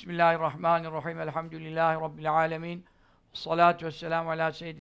Bismillahirrahmanirrahim. Elhamdülillahi Rabbil alemin. Salatu vesselamu ala seyyidina